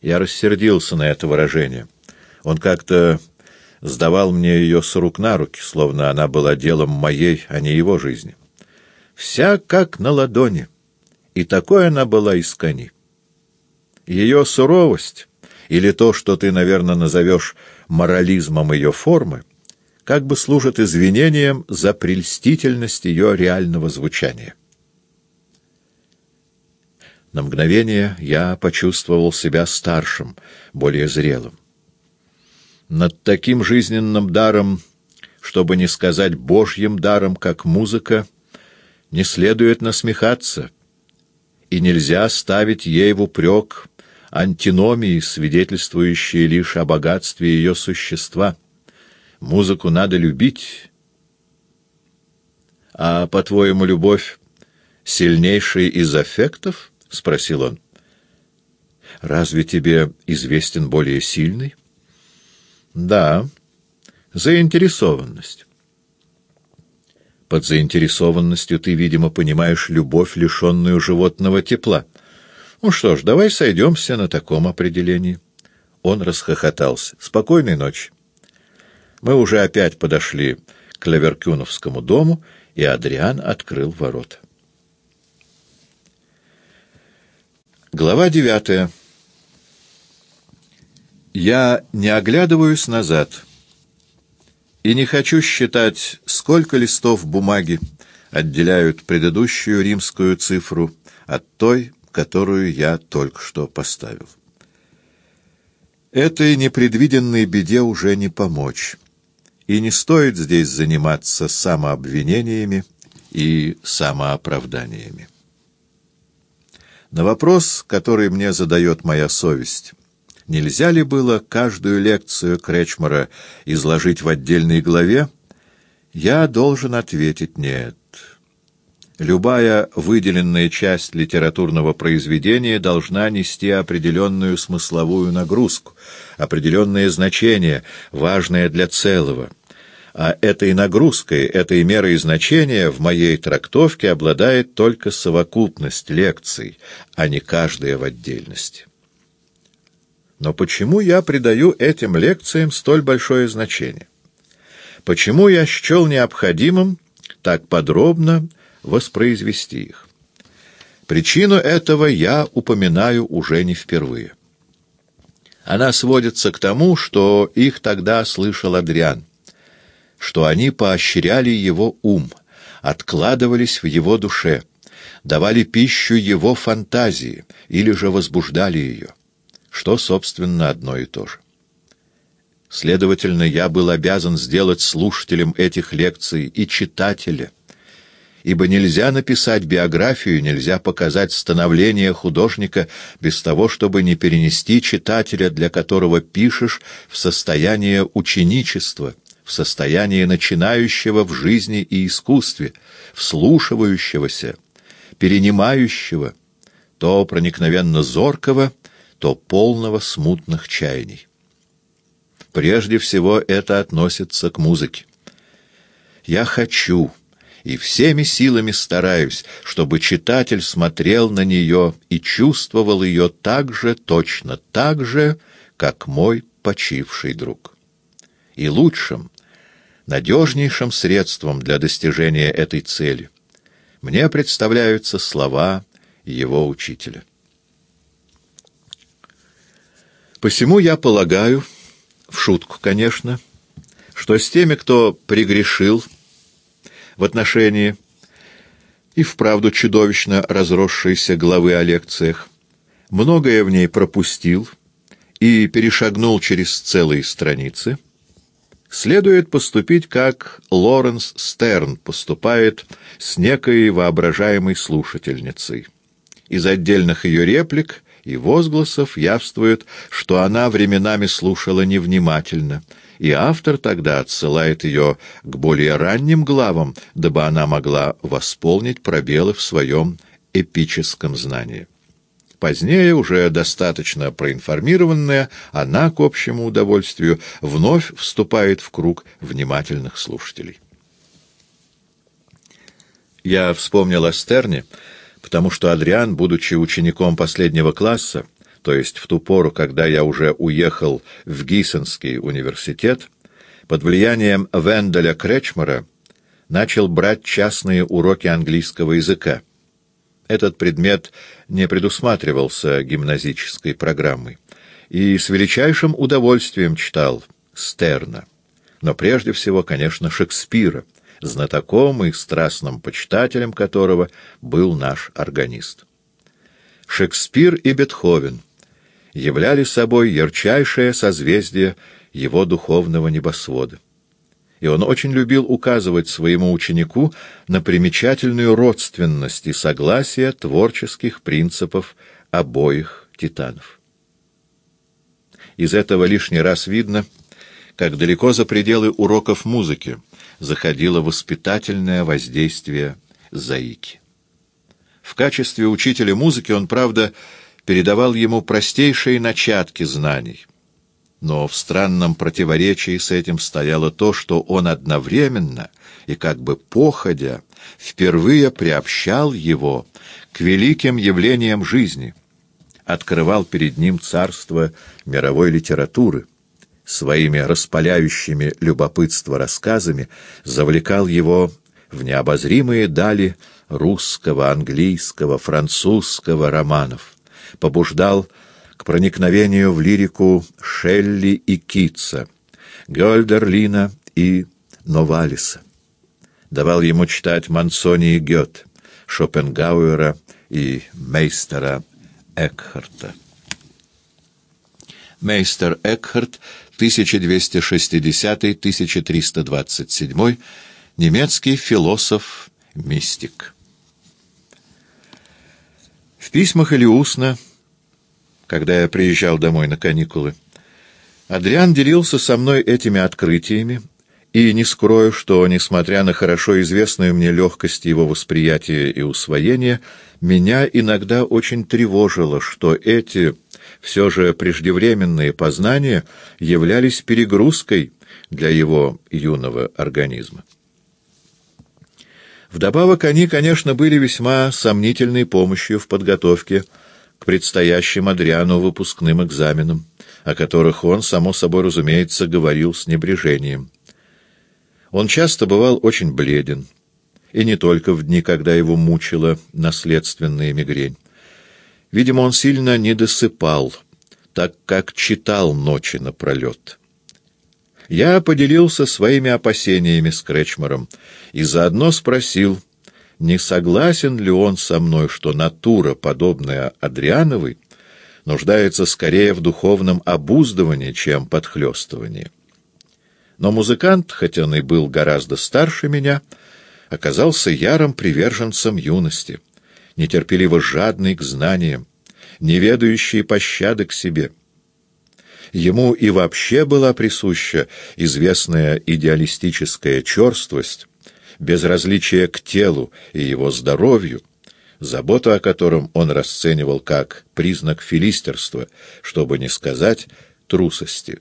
Я рассердился на это выражение. Он как-то сдавал мне ее с рук на руки, словно она была делом моей, а не его жизни. Вся как на ладони, и такой она была из кони. Ее суровость, или то, что ты, наверное, назовешь морализмом ее формы, как бы служит извинением за прельстительность ее реального звучания. На мгновение я почувствовал себя старшим, более зрелым. Над таким жизненным даром, чтобы не сказать божьим даром, как музыка, не следует насмехаться, и нельзя ставить ей в упрек антиномии, свидетельствующие лишь о богатстве ее существа. Музыку надо любить. А, по-твоему, любовь сильнейший из аффектов? — спросил он. «Разве тебе известен более сильный?» «Да, заинтересованность». Под заинтересованностью ты, видимо, понимаешь любовь, лишенную животного тепла. Ну что ж, давай сойдемся на таком определении. Он расхохотался. Спокойной ночи. Мы уже опять подошли к Леверкюновскому дому, и Адриан открыл ворота. Глава девятая. Я не оглядываюсь назад и не хочу считать, сколько листов бумаги отделяют предыдущую римскую цифру от той, которую я только что поставил. Этой непредвиденной беде уже не помочь, и не стоит здесь заниматься самообвинениями и самооправданиями. На вопрос, который мне задает моя совесть, нельзя ли было каждую лекцию Кречмара изложить в отдельной главе, я должен ответить «нет». Любая выделенная часть литературного произведения должна нести определенную смысловую нагрузку, определенное значение, важное для целого — а этой нагрузкой, этой мерой значения в моей трактовке обладает только совокупность лекций, а не каждая в отдельности. Но почему я придаю этим лекциям столь большое значение? Почему я счел необходимым так подробно воспроизвести их? Причину этого я упоминаю уже не впервые. Она сводится к тому, что их тогда слышал Адриан что они поощряли его ум, откладывались в его душе, давали пищу его фантазии или же возбуждали ее, что, собственно, одно и то же. Следовательно, я был обязан сделать слушателем этих лекций и читателя, ибо нельзя написать биографию, нельзя показать становление художника без того, чтобы не перенести читателя, для которого пишешь, в состояние ученичества — в состоянии начинающего в жизни и искусстве, вслушивающегося, перенимающего, то проникновенно зоркого, то полного смутных чаяний. Прежде всего это относится к музыке. Я хочу и всеми силами стараюсь, чтобы читатель смотрел на нее и чувствовал ее так же, точно так же, как мой почивший друг. И лучшим, надежнейшим средством для достижения этой цели мне представляются слова его учителя. Посему я полагаю, в шутку, конечно, что с теми, кто прегрешил в отношении и вправду чудовищно разросшейся главы о лекциях, многое в ней пропустил и перешагнул через целые страницы — следует поступить, как Лоренс Стерн поступает с некой воображаемой слушательницей. Из отдельных ее реплик и возгласов явствует, что она временами слушала невнимательно, и автор тогда отсылает ее к более ранним главам, дабы она могла восполнить пробелы в своем эпическом знании. Позднее, уже достаточно проинформированная, она, к общему удовольствию, вновь вступает в круг внимательных слушателей. Я вспомнил о Стерне, потому что Адриан, будучи учеником последнего класса, то есть в ту пору, когда я уже уехал в Гиссенский университет, под влиянием Венделя Кречмара начал брать частные уроки английского языка. Этот предмет не предусматривался гимназической программой, и с величайшим удовольствием читал Стерна, но прежде всего, конечно, Шекспира, знатоком и страстным почитателем которого был наш органист. Шекспир и Бетховен являли собой ярчайшее созвездие его духовного небосвода. И он очень любил указывать своему ученику на примечательную родственность и согласие творческих принципов обоих титанов. Из этого лишний раз видно, как далеко за пределы уроков музыки заходило воспитательное воздействие Заики. В качестве учителя музыки он, правда, передавал ему простейшие начатки знаний. Но в странном противоречии с этим стояло то, что он одновременно и как бы походя впервые приобщал его к великим явлениям жизни, открывал перед ним царство мировой литературы, своими распаляющими любопытство рассказами завлекал его в необозримые дали русского, английского, французского романов, побуждал к проникновению в лирику Шелли и Китса, Гёльдерлина и Новалиса. Давал ему читать Мансони и Гёте, Шопенгауэра и мейстера Экхарта. Мейстер Экхарт, 1260-1327, немецкий философ-мистик. В письмах или устно, когда я приезжал домой на каникулы, Адриан делился со мной этими открытиями, и не скрою, что, несмотря на хорошо известную мне легкость его восприятия и усвоения, меня иногда очень тревожило, что эти все же преждевременные познания являлись перегрузкой для его юного организма. Вдобавок они, конечно, были весьма сомнительной помощью в подготовке к предстоящим Адриану выпускным экзаменам, о которых он, само собой разумеется, говорил с небрежением. Он часто бывал очень бледен, и не только в дни, когда его мучила наследственная мигрень. Видимо, он сильно недосыпал, так как читал ночи напролет. Я поделился своими опасениями с Кречмаром и заодно спросил, не согласен ли он со мной, что натура, подобная Адриановой, нуждается скорее в духовном обуздывании, чем подхлёстывании. Но музыкант, хотя он и был гораздо старше меня, оказался ярым приверженцем юности, нетерпеливо жадный к знаниям, не ведающий пощады к себе — Ему и вообще была присуща известная идеалистическая черствость, безразличие к телу и его здоровью, заботу о котором он расценивал как признак филистерства, чтобы не сказать трусости.